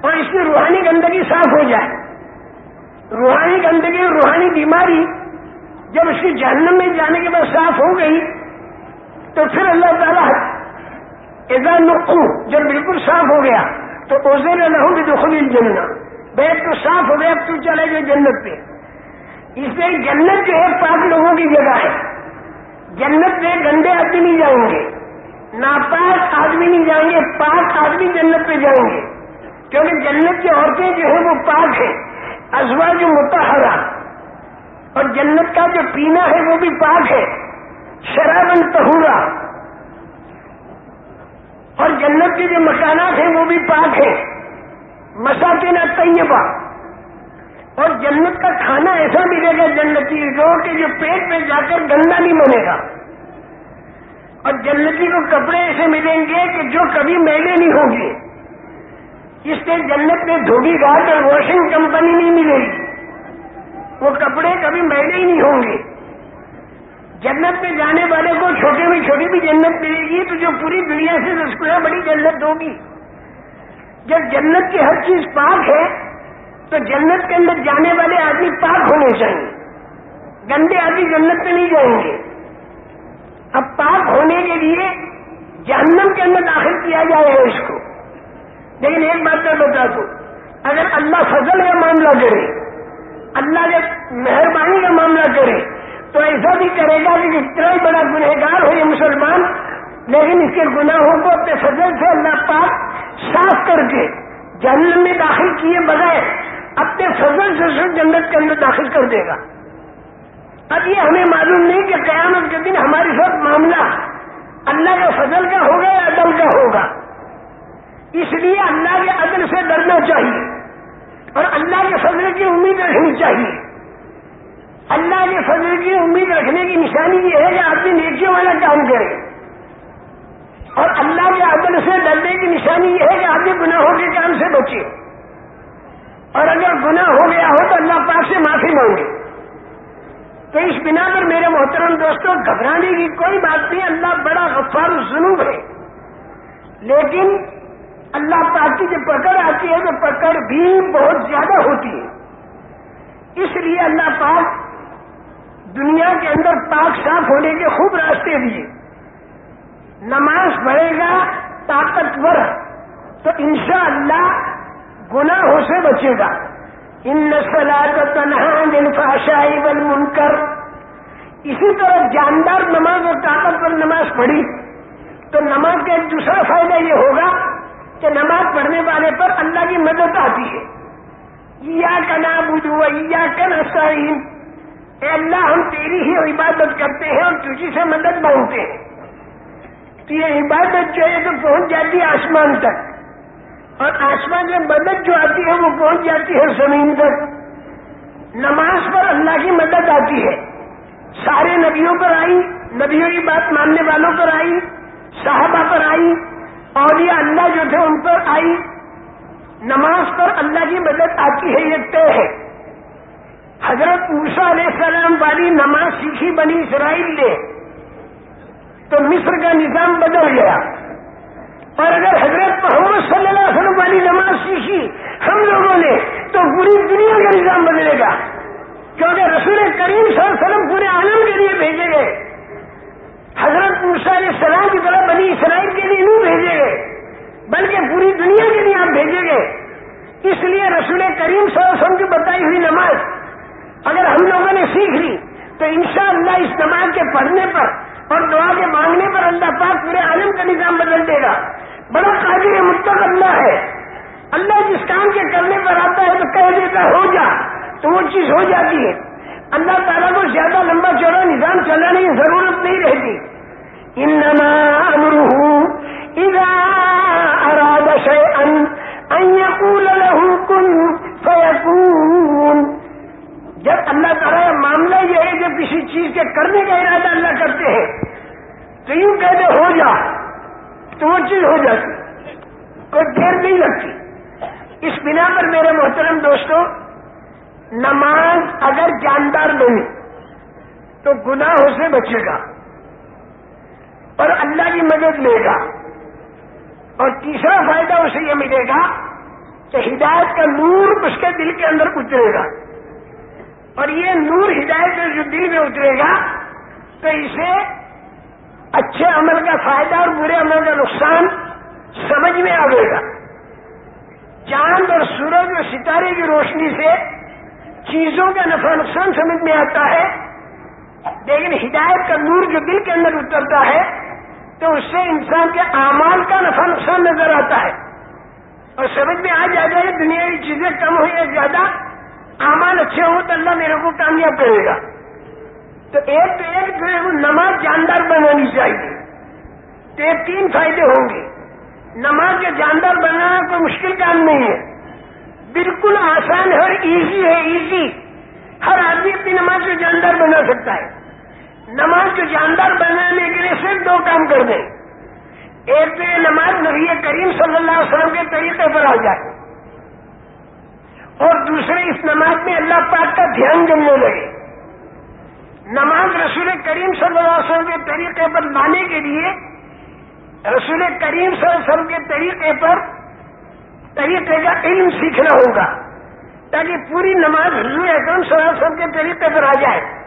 اور اس کی روحانی گندگی صاف ہو جائے۔ روحانی گندگی اور روحانی بیماری جب اس کی جہنم میں جانے کے بعد صاف ہو گئی، تو پھر اللہ تعالیٰ نقو، جب بالکل صاف ہو گیا، تو اسے نہ ہوں گی تو خود جلنا بیگ تو صاف ہو گیا، اب تو چلے گئے جنت پہ۔ اس لیے جنت جو ہے، پاک لوگوں کی جگہ ہے۔ جنت میں گندے آدمی نہیں جائیں گے، ناپاک آدمی نہیں جائیں گے، پاک آدمی جنت پہ جائیں گے۔ کیونکہ جنت کی عورتیں جو ہیں وہ پاک ہیں ازوا جو متحرہ اور جنت کا جو پینا ہے وہ بھی پاک ہے شرابن تہورا اور جنت کے جو مکانات ہیں وہ بھی پاک ہیں۔ مساکین طیبہ۔ اور جنت کا کھانا ایسا ملے گا جنتی کو کہ جو پیٹ میں جا کر گندا نہیں بنے گا۔ اور جنتی کو کپڑے ایسے ملیں گے کہ جو کبھی میلے نہیں ہوں گے۔ اس سے جنت میں دھوبی گھاٹ اور واشنگ کمپنی نہیں ملے گی۔ وہ کپڑے کبھی میلے ہی نہیں ہوں گے۔ جنت میں جانے والے کو چھوٹے میں چھوٹی بھی جنت ملے گی تو جو پوری دنیا سے رسکویا بڑی جنت ہوگی جب جنت کی ہر چیز پاک ہے، تو جنت کے اندر جانے والے آدمی پاک ہونے چاہیے۔ گندے آدمی جنت میں نہیں جائیں گے۔ اب پاک ہونے کے لیے جہنم کے اندر داخل کیا جائے گا اس کو۔ لیکن ایک بات میں بتا دوں اگر اللہ فضل کا معاملہ کرے، اللہ کے مہربانی کا معاملہ کرے، تو ایسا بھی کرے گا کہ اتنا ہی بڑا گنہگار ہو یہ مسلمان، لیکن اس کے گناہوں کو اپنے فضل سے اللہ پاک صاف کر کے جہنم میں داخل کیے بغیر اپنے فضل سے جنت کے اندر داخل کر دے گا۔ اب یہ ہمیں معلوم نہیں کہ قیامت کے دن ہمارے ساتھ معاملہ اللہ کے فضل کا ہوگا یا عدل کا ہوگا۔ اس لیے اللہ کے عدل سے ڈرنا چاہیے اور اللہ کے فضل کی امید رکھنی چاہیے۔ اللہ کے فضل کی امید رکھنے کی نشانی یہ ہے کہ آدمی نیکیوں والا کام کرے۔ اور اللہ کے عدل سے ڈرنے کی نشانی یہ ہے کہ آدمی گناہوں کے کام سے بچے۔ اور اگر گناہ ہو گیا ہو تو اللہ پاک سے معافی مانگے۔ تو اس بنا پر میرے محترم دوستوں گھبرانے کی کوئی بات نہیں، اللہ بڑا غفار جنوب ہے۔ لیکن اللہ پاک کی جو پکڑ آتی ہے تو پکڑ بھی بہت زیادہ ہوتی ہے۔ اس لیے اللہ پاک دنیا کے اندر پاک صاف ہونے کے خوب راستے دیے۔ نماز پڑھے گا طاقتور، تو انشاءاللہ اللہ گناہوں سے بچے گا۔ ان نسلا تنہا دن فاشائی بل منکر اسی طرح جاندار نماز اور طاقتور نماز پڑھی، تو نماز کا ایک دوسرا فائدہ یہ ہوگا کہ نماز پڑھنے والے پر اللہ کی مدد آتی ہے۔ یا کنا بدھو یا کن سعین اے اللہ، ہم تیری ہی عبادت کرتے ہیں اور تجھی سے مدد مانگتے ہیں۔ تو یہ عبادت جو ہے تو پہنچ جاتی ہے آسمان تک۔ اور آسمان میں مدد جو آتی ہے، وہ پہنچ جاتی ہے زمین تک۔ نماز پر اللہ کی مدد آتی ہے۔ سارے نبیوں پر آئی، نبیوں کی بات ماننے والوں پر آئی، صحابہ پر آئی اور یہ اللہ جو تھے ان پر آئی۔ نماز پر اللہ کی مدد آتی ہے، یہ طے ہے۔ حضرت عرصہ علیہ السلام والی نماز سیکھی بنی اسرائیل نے۔ تو مصر کا نظام بدل گیا۔ اور اگر حضرت محمد صلی اللہ علیہ وسلم والی نماز سیکھی ہم لوگوں نے، تو پوری دنیا کا نظام بدلے گا۔ کیونکہ رسول کریم صلی اللہ علیہ وسلم پورے عالم کے لیے بھیجے گئے۔ حضرت علیہ السلام کی طرح بنی اسرائیل کے لیے نہیں بھیجے گئے، بلکہ پوری دنیا کے لیے آپ بھیجے گئے۔ اس لیے رسول کریم صلی اللہ علیہ وسلم کی بتائی ہوئی نماز اگر ہم لوگوں نے سیکھ لی، تو انشاءاللہ اس نماز کے پڑھنے پر اور دعا کے مانگنے پر اللہ پاک پورے عالم کا نظام بدل دے گا۔ بڑا قادر متق اللہ ہے۔ اللہ جس کام کے کرنے پر آتا ہے تو کہہ دیتا ہو جا، تو وہ چیز ہو جاتی ہے۔ اللہ تعالیٰ کو زیادہ لمبا چوڑا نظام چلانے کی ضرورت نہیں رہتی۔ فيكون جب اللہ تعالیٰ کا معاملہ یہ ہے جب کسی چیز کے کرنے کا ارادہ اللہ کرتے ہیں تو یوں کہتے ہو جا تو وہ چیز ہو جاتی کوئی دیر نہیں لگتی اس بنا پر میرے محترم دوستوں نماز اگر جاندار نہیں تو بچے گا اور اللہ کی مدد لے گا اور تیسرا فائدہ اسے یہ ملے گا کہ ہدایت کا نور اس کے دل کے اندر اترے گا اور یہ نور ہدایت جو دل میں اترے گا تو اسے اچھے عمل کا فائدہ اور برے عمل کا نقصان سمجھ میں آئے گا۔ چاند اور سورج اور ستارے کی روشنی سے چیزوں کا نفع نقصان سمجھ میں آتا ہے۔ لیکن ہدایت کا نور جو دل کے اندر اترتا ہے، تو اس سے انسان کے اعمال کا نفع نقصان نظر آتا ہے۔ اور سمجھ میں آ جاتا ہے دنیا کی چیزیں کم ہو یا زیادہ اعمال اچھے ہوں تو اللہ میرے کو کامیاب کرے گا۔ تو ایک تو ایک جو ہے، وہ نماز جاندار بنانی چاہیے۔ تو ایک تین فائدے ہوں گے۔ نماز کے جاندار بنانا کوئی مشکل کام نہیں ہے۔ بالکل آسان ہے اور ایزی ہے ایزی ہر آدمی اپنی نماز کو جاندار بنا سکتا ہے۔ نماز کو جاندار بنانے کے لیے صرف دو کام کر دیں۔ ایک تو یہ نماز نبی کریم صلی اللہ علیہ وسلم کے طریقے پر آ جائے۔ اور دوسرے، اس نماز میں اللہ پاک کا دھیان جمنے لگے۔ نماز رسول کریم صلی اللہ علیہ وسلم کے طریقے پر لانے کے لیے، رسول کریم صلی اللہ علیہ وسلم کے طریقے پر طریقے کا علم سیکھنا ہوگا، تاکہ پوری نماز حضور اکرم صلی اللہ علیہ وسلم کے طریقے پر آ جائے۔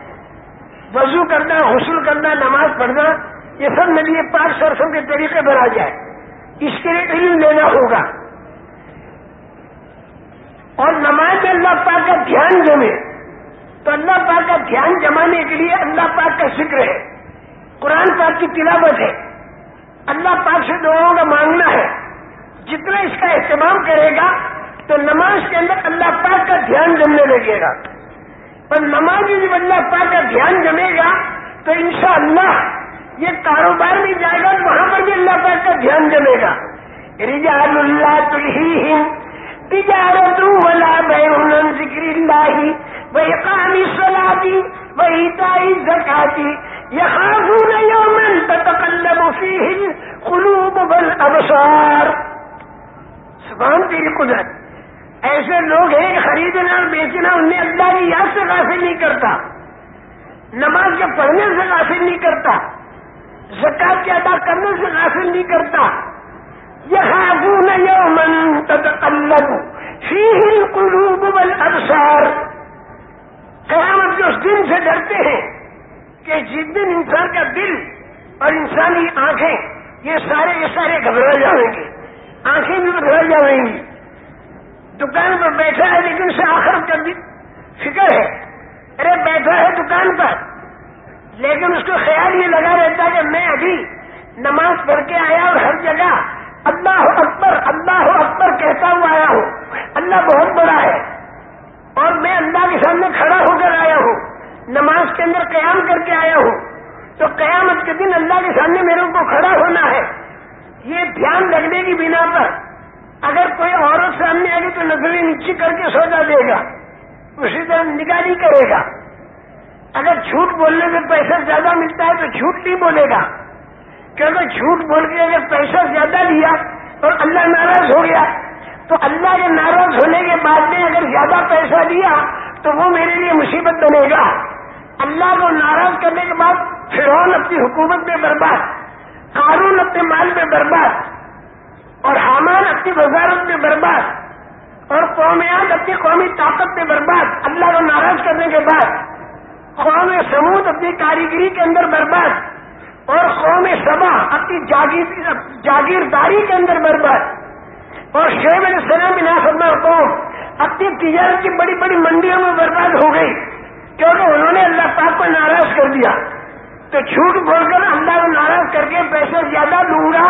وضو کرنا حسل کرنا، نماز پڑھنا، یہ سب نبی پاک صلی کے طریقے پر آ جائے۔ اس کے لیے علم لینا ہوگا۔ اور نماز میں اللہ پاک کا دھیان جمے۔ تو اللہ پاک کا دھیان جمانے کے لیے اللہ پاک کا ذکر ہے۔ قرآن پاک کی تلاوت ہے۔ اللہ پاک سے دعاؤں کا مانگنا ہے۔ جتنا اس کا اہتمام کرے گا، تو نماز کے اندر اللہ پاک کا دھیان جمنے لگے گا۔ اور نماز جب اللہ پاک کا دھیان جمے گا تو انشاءاللہ یہ کاروبار میں جائے گا وہاں پر بھی اللہ پاک کا دھیان جمے گا۔ رجال اللہ تلہیہم تجارت ولا بیع ذکر اللہ وإقام الصلاة وإيتاء الزكاة يخافون يوما تتقلب فيه القلوب والأبصار سبحان تیری قدرت، ایسے لوگ ہیں خریدنا اور بیچنا انہیں اللہ کی یاد سے غافل نہیں کرتا نماز کے پڑھنے سے غافل نہیں کرتا، زکات کے ادا کرنے سے غافل نہیں کرتا۔ يخافون يوما تتقلب فيه القلوب والأبصار قیامت کے اس دن سے ڈرتے ہیں کہ جس دن انسان کا دل اور انسانی آنکھیں یہ سارے یہ سارے گھبرا جائیں گے، آنکھیں بھی گھبرا جائیں گی۔ دکان پر بیٹھا ہے لیکن اسے آخر کا بھی فکر ہے۔ ارے بیٹھا ہے دکان پر۔ لیکن اس کو خیال یہ لگا رہتا کہ میں ابھی نماز پڑھ کے آیا اور ہر جگہ اللہ اکبر اللہ اکبر کہتا ہوا آیا ہوں۔ اللہ بہت بڑا ہے۔ اور میں اللہ کے سامنے کھڑا ہو کر آیا ہوں۔ نماز کے اندر قیام کر کے آیا ہوں۔ تو قیامت کے دن اللہ کے سامنے میرے کو کھڑا ہونا ہے۔ یہ دھیان رکھنے کی بنا پر اگر کوئی عورت سامنے آ گئی تو نظریں نیچی کر کے سوچا دے گا۔ اسی طرح نگاہ کرے گا۔ اگر جھوٹ بولنے سے پیسہ زیادہ ملتا ہے تو جھوٹ نہیں بولے گا۔ کیونکہ جھوٹ بول کے اگر پیسہ زیادہ لیا اور اللہ ناراض ہو گیا، تو اللہ کے ناراض ہونے کے بعد میں اگر زیادہ پیسہ دیا تو وہ میرے لیے مصیبت بنے گا۔ اللہ کو ناراض کرنے کے بعد فرعون اپنی حکومت میں برباد، قارون اپنے مال میں برباد اور حامان اپنی وزارت میں برباد۔ اور قومیات اپنی قومی طاقت میں برباد، اللہ کو ناراض کرنے کے بعد، قوم سمود اپنی کاریگری کے اندر برباد، اور قوم سبا اپنی جاگیرداری کے اندر برباد، اور شیب علیہ السلام بنا سب قوم اپنی تجارت کی بڑی بڑی منڈیوں میں برباد ہو گئی، کیونکہ انہوں نے اللہ پاک کو ناراض کر دیا۔ تو جھوٹ بول کر اللہ کو ناراض کر کے پیسے زیادہ لوں گا،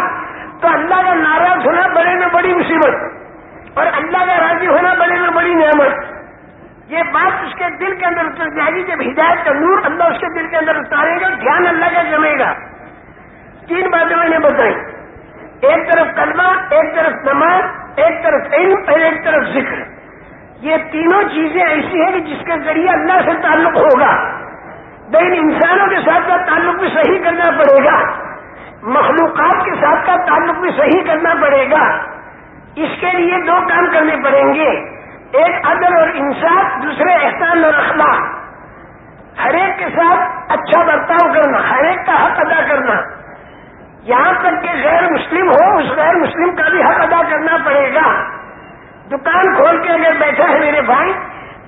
تو اللہ کا ناراض ہونا بڑے میں بڑی مصیبت۔ اور اللہ کا راضی ہونا بڑے میں بڑی نعمت۔ یہ بات اس کے دل کے اندر اتر جائے گی جب ہدایت کا نور اللہ اس کے دل کے اندر اتارے گا، دھیان اللہ کا جمے گا۔ تین باتیں میں نے بتائی ایک طرف کلمہ، ایک طرف نماز، ایک طرف علم اور ایک طرف ذکر۔ یہ تینوں چیزیں ایسی ہیں کہ جس کے ذریعے اللہ سے تعلق ہوگا۔ لیکن انسانوں کے ساتھ کا تعلق بھی صحیح کرنا پڑے گا۔ مخلوقات کے ساتھ کا تعلق بھی صحیح کرنا پڑے گا۔ اس کے لیے دو کام کرنے پڑیں گے۔ ایک عدل اور انصاف، دوسرے احسان اور اخلاق۔ ہر ایک کے ساتھ اچھا برتاؤ کرنا، ہر ایک کا حق ادا کرنا۔ یہاں تک کہ غیر مسلم ہو، اس غیر مسلم کا بھی حق ادا کرنا پڑے گا۔ دکان کھول کے اگر بیٹھا ہے میرے بھائی،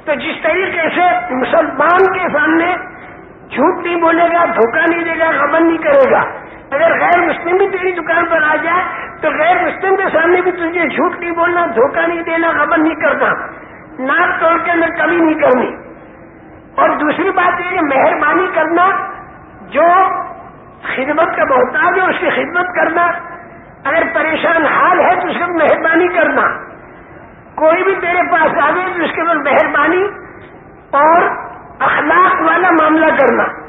تو جس طریقے سے مسلمان کے سامنے جھوٹ نہیں بولے گا، دھوکہ نہیں دے گا، غبن نہیں کرے گا۔ اگر غیر مسلم بھی تیری دکان پر آ جائے تو غیر مسلم کے سامنے بھی تجھے جھوٹ نہیں بولنا، دھوکہ نہیں دینا، غبن نہیں کرنا۔ ناک توڑ کے اندر کمی نہیں کرنی۔ اور دوسری بات یہ کہ مہربانی کرنا جو خدمت کا محتاج ہے، اس کی خدمت کرنا۔ اگر پریشان حال ہے تو اس کو مہربانی کرنا۔ کوئی بھی تیرے پاس آ گئے تو اس کے بعد مہربانی اور اخلاق والا معاملہ کرنا۔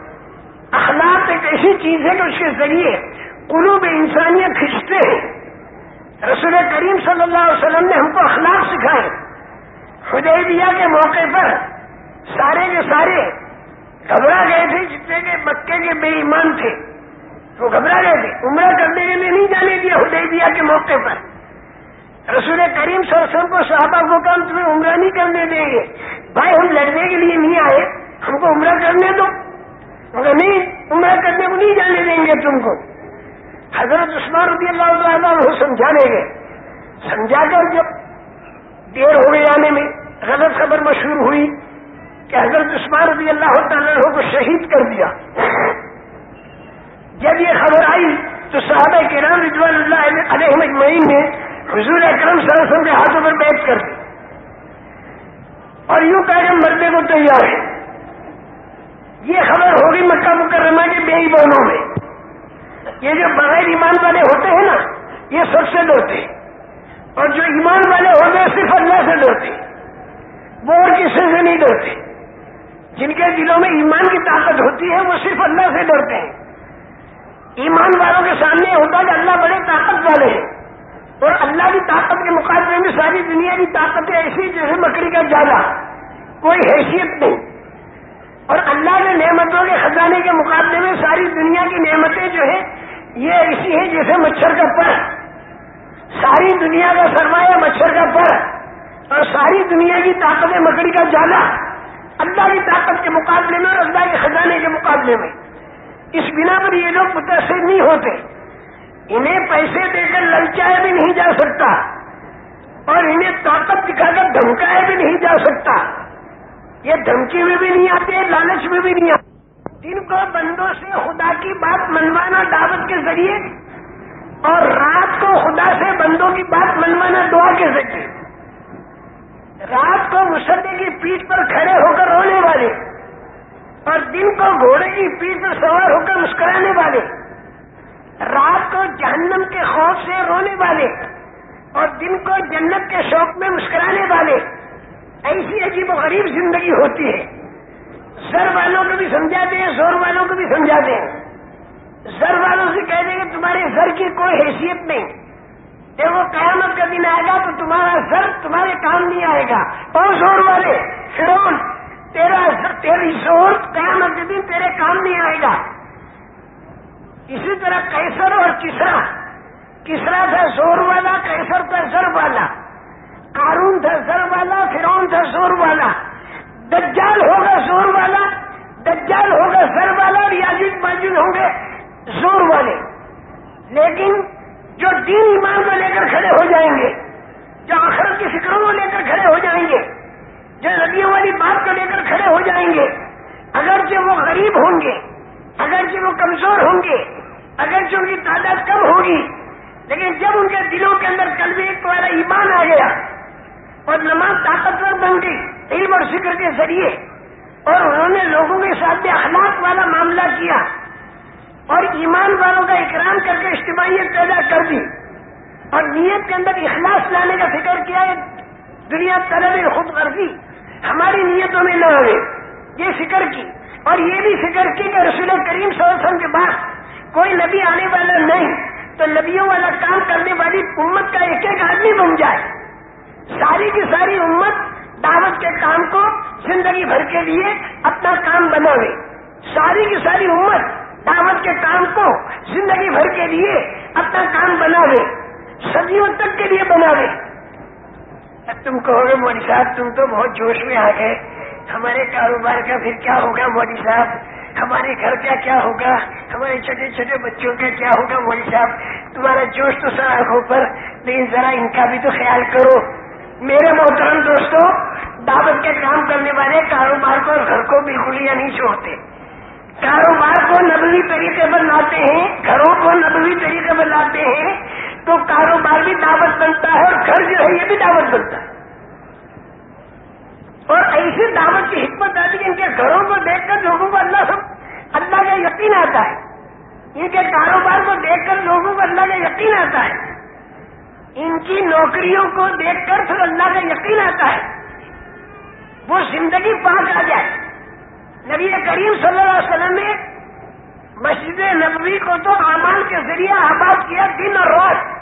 اخلاق ایک ایسی چیز ہے کہ اس کے ذریعے قلوب انسانیت کھینچتے ہیں۔ رسول کریم صلی اللہ علیہ وسلم نے ہم کو اخلاق سکھائے۔ حدیبیہ کے موقع پر سارے کے سارے گھبرا گئے تھے جتنے کے مکے کے بے ایمان تھے۔ وہ گھبرا گئے تھے۔ عمرہ کرنے کے لیے نہیں جانے دیا حدیبیہ کے موقع پر۔ رسول کریم صلی اللہ علیہ وسلم کو صحابہ کو کام تمہیں عمرہ نہیں کرنے دیں گے۔ بھائی، ہم لڑنے کے لیے نہیں آئے۔ ہم کو عمرہ کرنے دو۔ مگر نہیں، عمرہ کرنے کو نہیں جانے دیں گے تم کو۔ حضرت عثمان رضی اللہ تعالیٰ وہ سمجھانے گئے سمجھا کر جب دیر ہو گئی آنے میں، غلط خبر مشہور ہوئی کہ حضرت عثمان رضی اللہ تعالیٰ کو شہید کر دیا۔ جب یہ خبر آئی تو صحابہ کے رضوان اللہ علیہ مجمعین نے حضور اکرم صلی اللہ علیہ وسلم کے ہاتھوں پر بیٹھ کر دی۔ اور یوں کہ مرنے کو تیار ہے۔ یہ خبر ہوگی مکہ مکرمہ کے بے ایمانوں میں۔ یہ جو بغیر ایمان والے ہوتے ہیں نا، یہ سب سے ڈرتے اور جو ایمان والے ہوتے ہیں صرف اللہ سے ڈرتے وہ اور کسی سے نہیں ڈرتے جن کے دلوں میں ایمان کی طاقت ہوتی ہے، وہ صرف اللہ سے ڈرتے ہیں۔ ایمان والوں کے سامنے ہوتا ہے کہ اللہ بڑے طاقت والے ہیں۔ اور اللہ کی طاقت کے مقابلے میں ساری دنیا کی طاقتیں ایسی جیسے مکڑی کا جالا۔ کوئی حیثیت نہیں۔ اور اللہ کے نعمتوں کے خزانے کے مقابلے میں ساری دنیا کی نعمتیں جو ہے یہ ایسی ہیں جیسے مچھر کا پر۔ ساری دنیا کا سرمایہ مچھر کا پر۔ اور ساری دنیا کی طاقت مکڑی کا جالا۔ اللہ کی طاقت کے مقابلے میں اور اللہ کے خزانے کے مقابلے میں۔ اس بنا پر یہ لوگ متاثر نہیں ہوتے۔ انہیں پیسے دے کر للچایا بھی نہیں جا سکتا۔ اور انہیں طاقت دکھا کر دھمکایا بھی نہیں جا سکتا۔ یہ دھمکی میں بھی نہیں آتے، لالچ میں بھی نہیں آتے۔ جن کو بندوں سے خدا کی بات منوانا دعوت کے ذریعے اور رات کو خدا سے بندوں کی بات منوانا دعا کے ذریعے۔ رات کو مسلے کی پیٹ پر کھڑے ہو کر رونے والے اور دن کو گھوڑے کی پیٹ پر سوار ہو کر مسکرانے والے۔ رات کو جہنم کے خوف سے رونے والے اور دن کو جنت کے شوق میں مسکرانے والے۔ ایسی عجیب و غریب زندگی ہوتی ہے۔ سر والوں کو بھی سمجھاتے ہیں، زور والوں کو بھی سمجھاتے ہیں۔ سر والوں سے کہہ دیں کہ تمہارے سر کی کوئی حیثیت نہیں۔ جب وہ قیامت کا دن آئے گا تو تمہارا سر تمہارے کام نہیں آئے گا۔ اور زور والے فرون تیرا تیری زور قیامت کے دن تیرے کام نہیں آئے گا۔ اسی طرح کیسر اور کسرا۔ کسرا تھا زور والا کیسر تھا زر والا۔ کارون تھا زر والا فرون تھا زور والا۔ دجال ہوگا زور والا۔ دجال ہوگا زر والا اور یاجد ماجد ہوں گے زور والے۔ لیکن جو دین ایمان کو لے کر کھڑے ہو جائیں گے، جو آخرت کی فکروں کو لے کر کھڑے ہو جائیں گے، جو نبیوں والی بات کو لے کر کھڑے ہو جائیں گے، اگرچہ وہ غریب ہوں گے، اگرچہ وہ کمزور ہوں گے، اگرچہ ان کی تعداد کم ہوگی، لیکن جب ان کے دلوں کے اندر کل بھی ایک تمہارا ایمان آ گیا اور نماز طاقتور بن گئی، علم اور فکر کے ذریعے۔ اور انہوں نے لوگوں کے ساتھ اخلاق والا معاملہ کیا۔ اور ایمان والوں کا اکرام کر کے اجتماعیت پیدا کر دی۔ اور نیت کے اندر اخلاص لانے کا فکر کیا، دنیا طلب خود غرضی۔ ہماری نیتوں میں نہ آئے یہ فکر کی۔ اور یہ بھی فکر کی کہ رسول کریم صلی اللہ علیہ وسلم کے بعد کوئی نبی آنے والا نہیں، تو نبیوں والا کام کرنے والی امت کا ایک ایک آدمی بن جائے۔ ساری کی ساری امت دعوت کے کام کو زندگی بھر کے لیے اپنا کام بناوے۔ ساری کی ساری امت دعوت کے کام کو زندگی بھر کے لیے اپنا کام بناوے۔ صدیوں تک کے لیے بناوے۔ تم کہو گے، مودی صاحب، تم تو بہت جوش میں آ گئے۔ ہمارے کاروبار کا پھر کیا ہوگا، مودی صاحب؟ ہمارے گھر کا کیا ہوگا؟ ہمارے چھوٹے چھوٹے بچوں کا کیا ہوگا، مودی صاحب؟ تمہارا جوش تو سر آنکھوں پر، لیکن ذرا ان کا بھی تو خیال کرو۔ میرے محترم دوستوں دعوت کے کام کرنے والے کاروبار کو اور گھر کو بالکل یا نہیں چھوڑتے۔ کاروبار کو نبوی طریقے پر لاتے ہیں، گھروں کو نبوی طریقے پر لاتے ہیں، تو کاروبار بھی دعوت بنتا ہے اور گھر جو ہے یہ بھی دعوت بنتا ہے۔ اور ایسی دعوت کی حکمت آتی ہے ان کے گھروں کو دیکھ کر لوگوں کو اللہ سب اللہ کا یقین آتا ہے۔ ان کے کاروبار کو دیکھ کر لوگوں کو اللہ کا یقین آتا ہے۔ ان کی نوکریوں کو دیکھ کر پھر اللہ کا یقین آتا ہے۔ وہ زندگی پاک آ جائے۔ نبی کریم صلی اللہ علیہ وسلم نے مسجد نبوی کو تو امان کے ذریعے آباد کیا دن اور روز